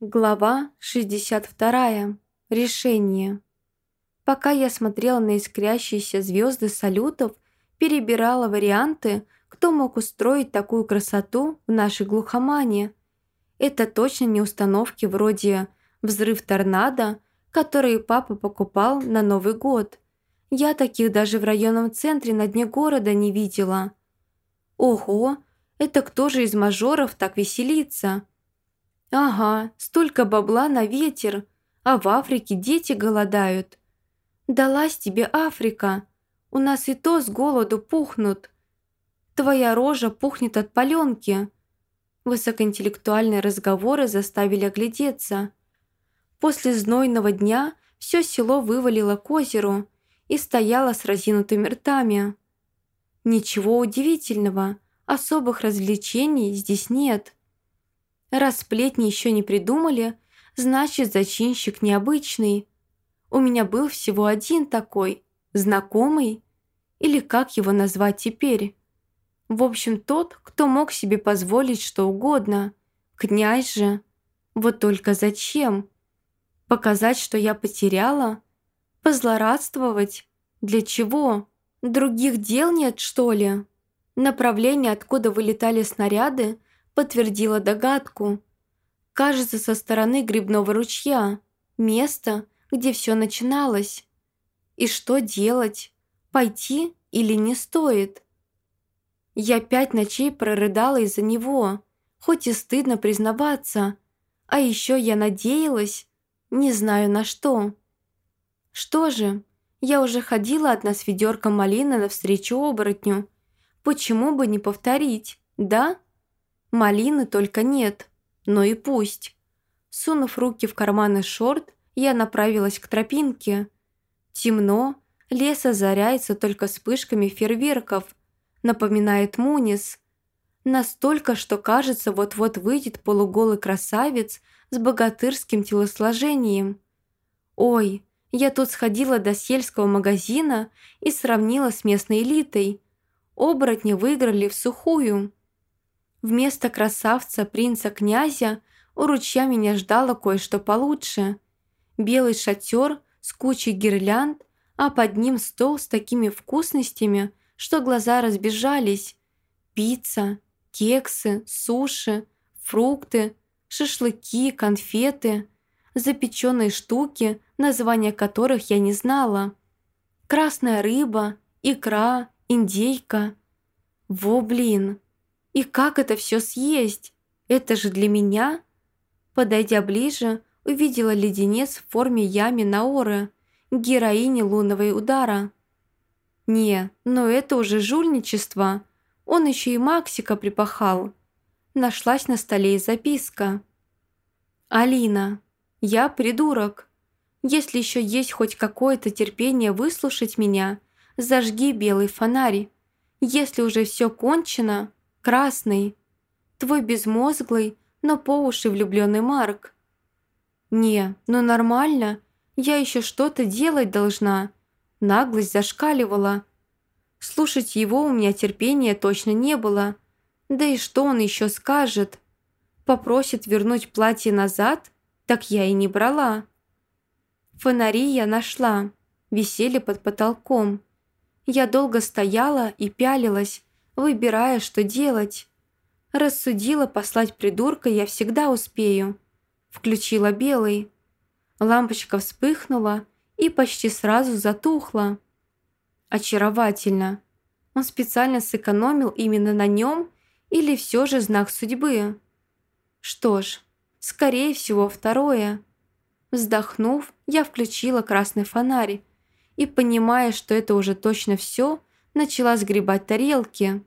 Глава 62. Решение. Пока я смотрела на искрящиеся звезды салютов, перебирала варианты, кто мог устроить такую красоту в нашей глухомане. Это точно не установки вроде «взрыв торнадо», которые папа покупал на Новый год. Я таких даже в районном центре на дне города не видела. Ого, это кто же из мажоров так веселится? «Ага, столько бабла на ветер, а в Африке дети голодают». «Далась тебе Африка, у нас и то с голоду пухнут. Твоя рожа пухнет от паленки». Высокоинтеллектуальные разговоры заставили оглядеться. После знойного дня все село вывалило к озеру и стояло с разинутыми ртами. Ничего удивительного, особых развлечений здесь нет. Раз сплетни еще не придумали, значит, зачинщик необычный. У меня был всего один такой, знакомый, или как его назвать теперь. В общем, тот, кто мог себе позволить что угодно. Князь же. Вот только зачем? Показать, что я потеряла? Позлорадствовать? Для чего? Других дел нет, что ли? Направление, откуда вылетали снаряды, подтвердила догадку. Кажется, со стороны грибного ручья. Место, где все начиналось. И что делать? Пойти или не стоит? Я пять ночей прорыдала из-за него, хоть и стыдно признаваться. А еще я надеялась, не знаю на что. Что же, я уже ходила одна с ведерком малины навстречу оборотню. Почему бы не повторить, да? Малины только нет, но и пусть. Сунув руки в карманы шорт, я направилась к тропинке. Темно, лес озаряется только вспышками фейерверков, напоминает Мунис. Настолько, что кажется, вот-вот выйдет полуголый красавец с богатырским телосложением. Ой, я тут сходила до сельского магазина и сравнила с местной элитой. Оборотни выиграли в сухую. Вместо красавца, принца, князя у ручья меня ждало кое-что получше. Белый шатер с кучей гирлянд, а под ним стол с такими вкусностями, что глаза разбежались. Пицца, кексы, суши, фрукты, шашлыки, конфеты, запеченные штуки, названия которых я не знала. Красная рыба, икра, индейка. Во, блин! И как это все съесть? Это же для меня? Подойдя ближе, увидела леденец в форме Ями Наоры, героини лунного удара. Не, но это уже жульничество. Он еще и Максика припахал. Нашлась на столе и записка. «Алина, я придурок. Если еще есть хоть какое-то терпение выслушать меня, зажги белый фонарь. Если уже все кончено, красный. Твой безмозглый, но по уши влюбленный Марк. Не, ну нормально, я еще что-то делать должна. Наглость зашкаливала. Слушать его у меня терпения точно не было. Да и что он еще скажет? Попросит вернуть платье назад? Так я и не брала. Фонари я нашла, висели под потолком. Я долго стояла и пялилась, выбирая, что делать. Рассудила послать придурка я всегда успею. Включила белый. Лампочка вспыхнула и почти сразу затухла. Очаровательно. Он специально сэкономил именно на нем или все же знак судьбы? Что ж, скорее всего второе. Вздохнув, я включила красный фонарь и, понимая, что это уже точно все, начала сгребать тарелки.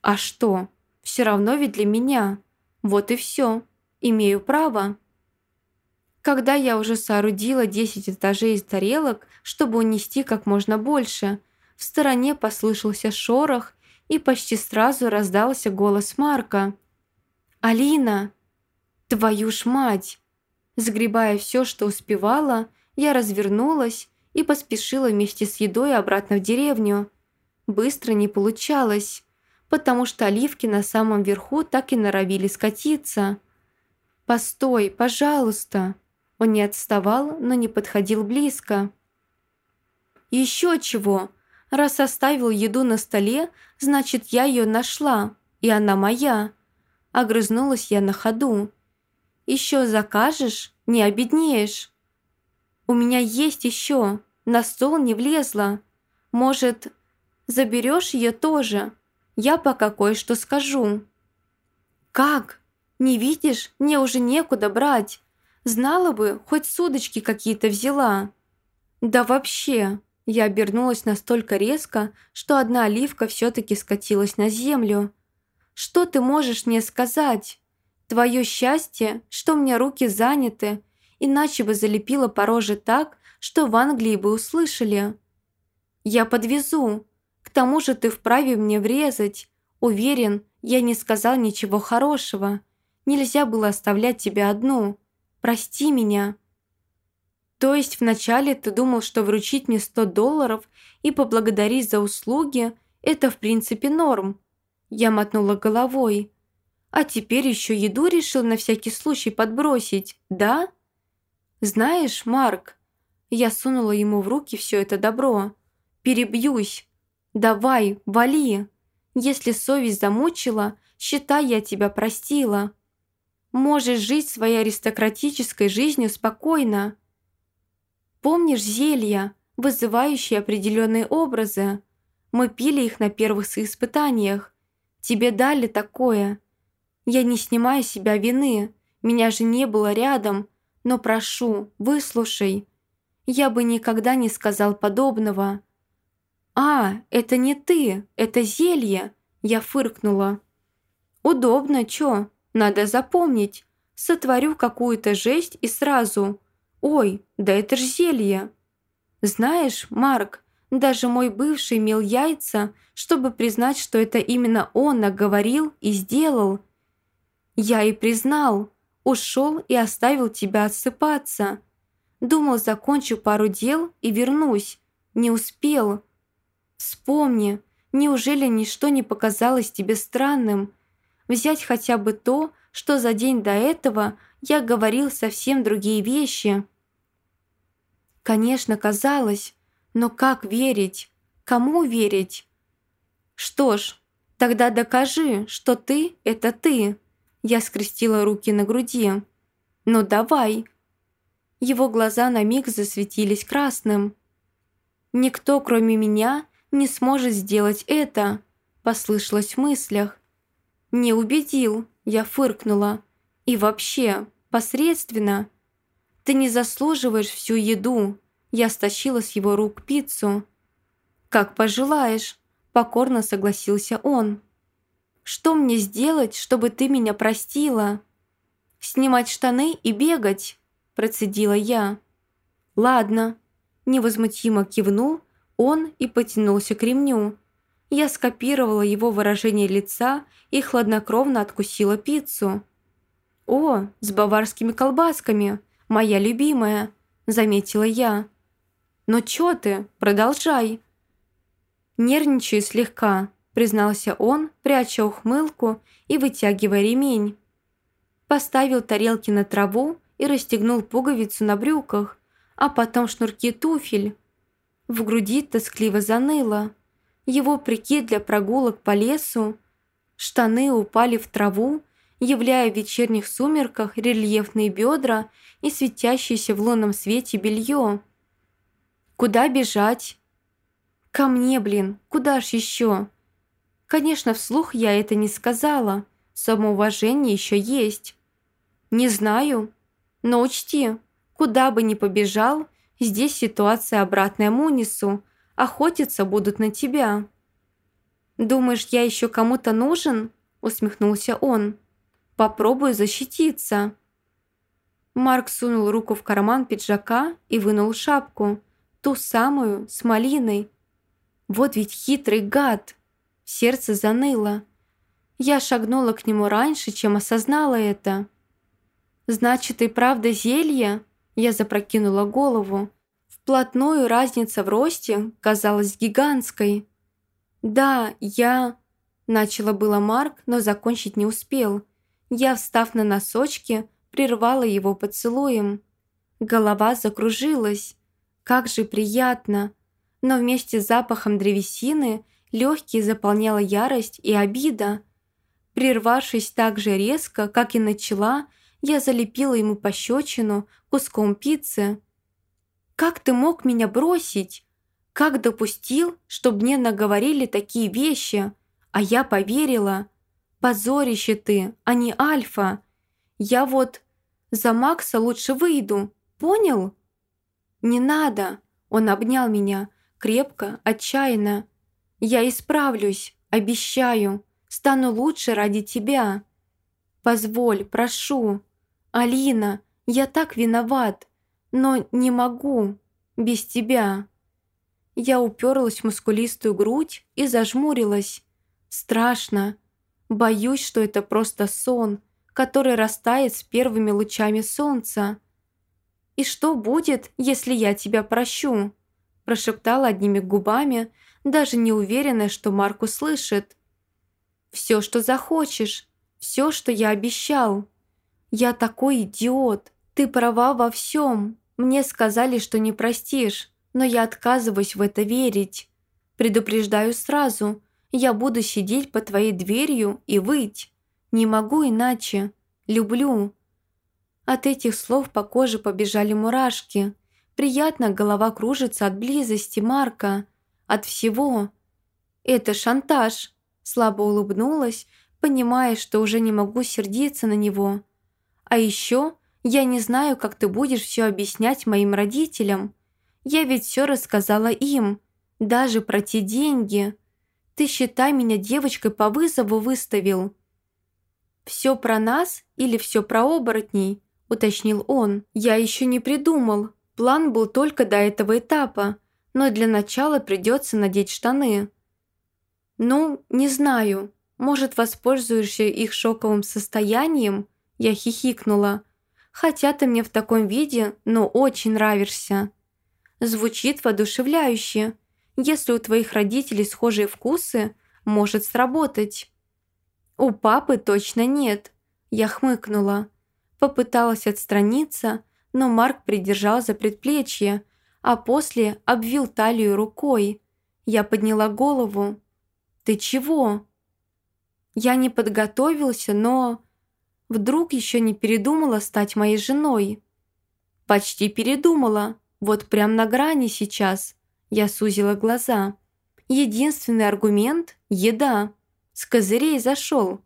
А что? Все равно ведь для меня. Вот и все. Имею право. Когда я уже соорудила 10 этажей из тарелок, чтобы унести как можно больше, в стороне послышался шорох, и почти сразу раздался голос Марка. «Алина! Твою ж мать!» Сгребая все, что успевала, я развернулась и поспешила вместе с едой обратно в деревню. Быстро не получалось, потому что оливки на самом верху так и норовили скатиться. «Постой, пожалуйста!» Он не отставал, но не подходил близко. «Еще чего! Раз оставил еду на столе, значит, я ее нашла, и она моя!» Огрызнулась я на ходу. «Еще закажешь? Не обеднеешь!» «У меня есть еще, на стол не влезла. Может, заберешь ее тоже? Я пока кое-что скажу». «Как? Не видишь? Мне уже некуда брать. Знала бы, хоть судочки какие-то взяла». «Да вообще...» Я обернулась настолько резко, что одна оливка все-таки скатилась на землю. «Что ты можешь мне сказать? Твое счастье, что у меня руки заняты, иначе бы залепила по роже так, что в Англии бы услышали. Я подвезу. К тому же ты вправе мне врезать. Уверен, я не сказал ничего хорошего. Нельзя было оставлять тебя одну. Прости меня». «То есть вначале ты думал, что вручить мне 100 долларов и поблагодарить за услуги – это в принципе норм?» Я мотнула головой. «А теперь еще еду решил на всякий случай подбросить, да?» «Знаешь, Марк...» Я сунула ему в руки все это добро. «Перебьюсь. Давай, вали. Если совесть замучила, считай, я тебя простила. Можешь жить своей аристократической жизнью спокойно. Помнишь зелья, вызывающие определенные образы? Мы пили их на первых испытаниях. Тебе дали такое. Я не снимаю себя вины, меня же не было рядом, но прошу, выслушай. Я бы никогда не сказал подобного. «А, это не ты, это зелье!» Я фыркнула. «Удобно, чё? Надо запомнить. Сотворю какую-то жесть и сразу. Ой, да это ж зелье!» «Знаешь, Марк, даже мой бывший имел яйца, чтобы признать, что это именно он наговорил и сделал. Я и признал, ушел и оставил тебя отсыпаться. Думал, закончу пару дел и вернусь. Не успел. Вспомни, неужели ничто не показалось тебе странным? Взять хотя бы то, что за день до этого я говорил совсем другие вещи. Конечно, казалось, но как верить? Кому верить? Что ж, тогда докажи, что ты – это ты. Я скрестила руки на груди. Ну давай. Его глаза на миг засветились красным. Никто, кроме меня, не сможет сделать это», – послышалось в мыслях. «Не убедил», – я фыркнула. «И вообще, посредственно. Ты не заслуживаешь всю еду». Я стащила с его рук пиццу. «Как пожелаешь», – покорно согласился он. «Что мне сделать, чтобы ты меня простила?» «Снимать штаны и бегать», – процедила я. «Ладно», – невозмутимо кивнул он и потянулся к ремню. Я скопировала его выражение лица и хладнокровно откусила пиццу. «О, с баварскими колбасками! Моя любимая!» – заметила я. «Но чё ты? Продолжай!» «Нервничаю слегка», – признался он, пряча ухмылку и вытягивая ремень. Поставил тарелки на траву и расстегнул пуговицу на брюках, а потом шнурки туфель. В груди тоскливо заныло. Его прикид для прогулок по лесу. Штаны упали в траву, являя в вечерних сумерках рельефные бедра и светящееся в лунном свете белье. Куда бежать? Ко мне, блин, куда ж еще? Конечно, вслух я это не сказала. Самоуважение еще есть. Не знаю. Но учти, куда бы ни побежал, Здесь ситуация обратная Мунису. Охотиться будут на тебя». «Думаешь, я еще кому-то нужен?» усмехнулся он. «Попробую защититься». Марк сунул руку в карман пиджака и вынул шапку. Ту самую, с малиной. Вот ведь хитрый гад. Сердце заныло. Я шагнула к нему раньше, чем осознала это. «Значит, и правда зелье?» Я запрокинула голову. Вплотную разница в росте казалась гигантской. «Да, я...» Начала было Марк, но закончить не успел. Я, встав на носочки, прервала его поцелуем. Голова закружилась. Как же приятно! Но вместе с запахом древесины легкие заполняла ярость и обида. Прервавшись так же резко, как и начала, я залепила ему пощечину куском пиццы. «Как ты мог меня бросить? Как допустил, чтобы мне наговорили такие вещи? А я поверила. Позорище ты, а не Альфа. Я вот за Макса лучше выйду, понял?» «Не надо!» Он обнял меня, крепко, отчаянно. «Я исправлюсь, обещаю, стану лучше ради тебя. Позволь, прошу. Алина, я так виноват, но не могу без тебя». Я уперлась в мускулистую грудь и зажмурилась. Страшно. Боюсь, что это просто сон, который растает с первыми лучами солнца. «И что будет, если я тебя прощу?» прошептала одними губами, даже не уверенная, что Марк услышит. «Все, что захочешь, все, что я обещал. Я такой идиот, ты права во всем. Мне сказали, что не простишь, но я отказываюсь в это верить. Предупреждаю сразу, я буду сидеть под твоей дверью и выть. Не могу иначе. Люблю». От этих слов по коже побежали мурашки. Приятно голова кружится от близости Марка, от всего. «Это шантаж», – слабо улыбнулась, понимая, что уже не могу сердиться на него. «А еще я не знаю, как ты будешь все объяснять моим родителям. Я ведь все рассказала им, даже про те деньги. Ты, считай, меня девочкой по вызову выставил». «Все про нас или все про оборотней?» – уточнил он. «Я еще не придумал. План был только до этого этапа, но для начала придется надеть штаны». «Ну, не знаю. Может, воспользуешься их шоковым состоянием?» Я хихикнула. «Хотя ты мне в таком виде, но очень нравишься». Звучит воодушевляюще. Если у твоих родителей схожие вкусы, может сработать. У папы точно нет. Я хмыкнула. Попыталась отстраниться, но Марк придержал за предплечье, а после обвил талию рукой. Я подняла голову. «Ты чего?» Я не подготовился, но... Вдруг еще не передумала стать моей женой? Почти передумала. Вот прям на грани сейчас. Я сузила глаза. Единственный аргумент – еда. С козырей зашел.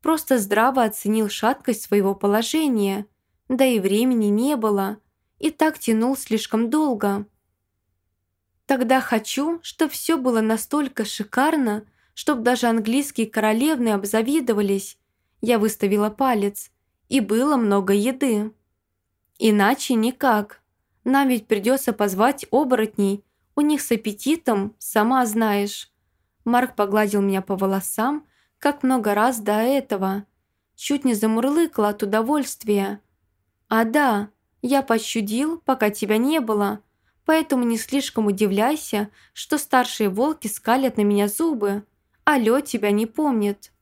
Просто здраво оценил шаткость своего положения. Да и времени не было. И так тянул слишком долго. Тогда хочу, чтобы все было настолько шикарно, чтобы даже английские королевны обзавидовались. Я выставила палец. И было много еды. Иначе никак. Нам ведь придется позвать оборотней. У них с аппетитом, сама знаешь. Марк погладил меня по волосам, как много раз до этого. Чуть не замурлыкал от удовольствия. «А да, я пощудил, пока тебя не было, поэтому не слишком удивляйся, что старшие волки скалят на меня зубы, а Лё тебя не помнит».